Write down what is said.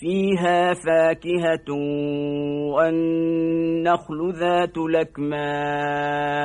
فيها فاكهة والنخل ذات لكمان